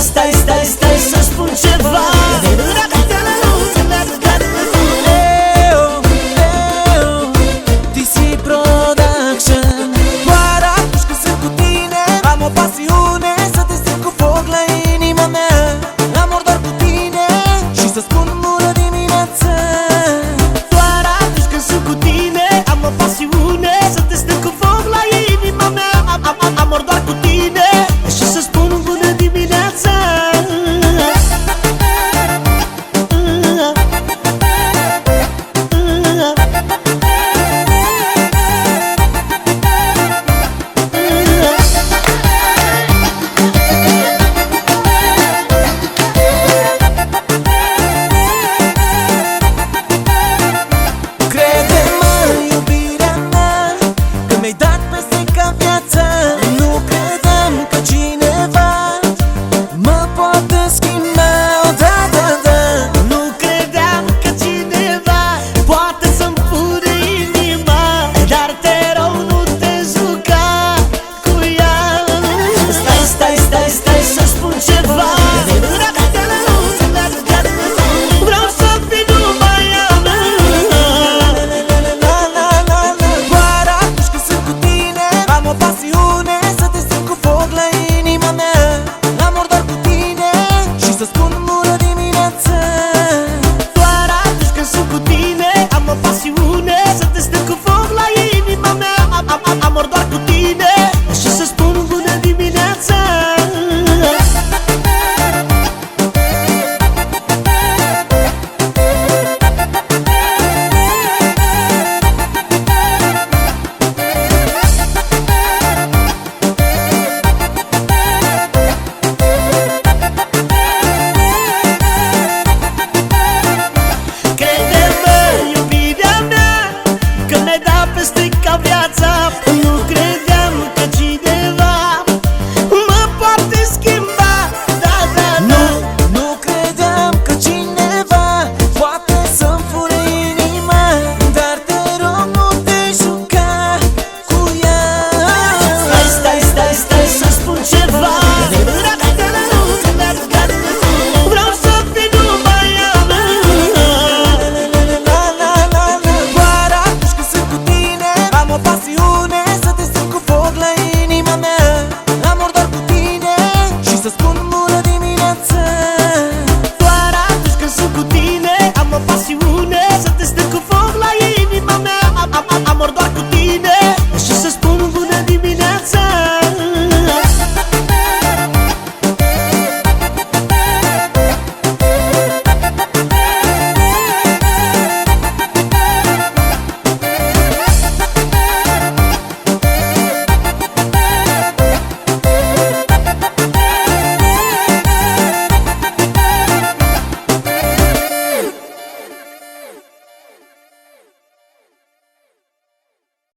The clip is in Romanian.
stai, stai, stai să spun ceva. Disi Production. Doar atunci când sunt cu tine Am o pasiune. amor passe o me estoy.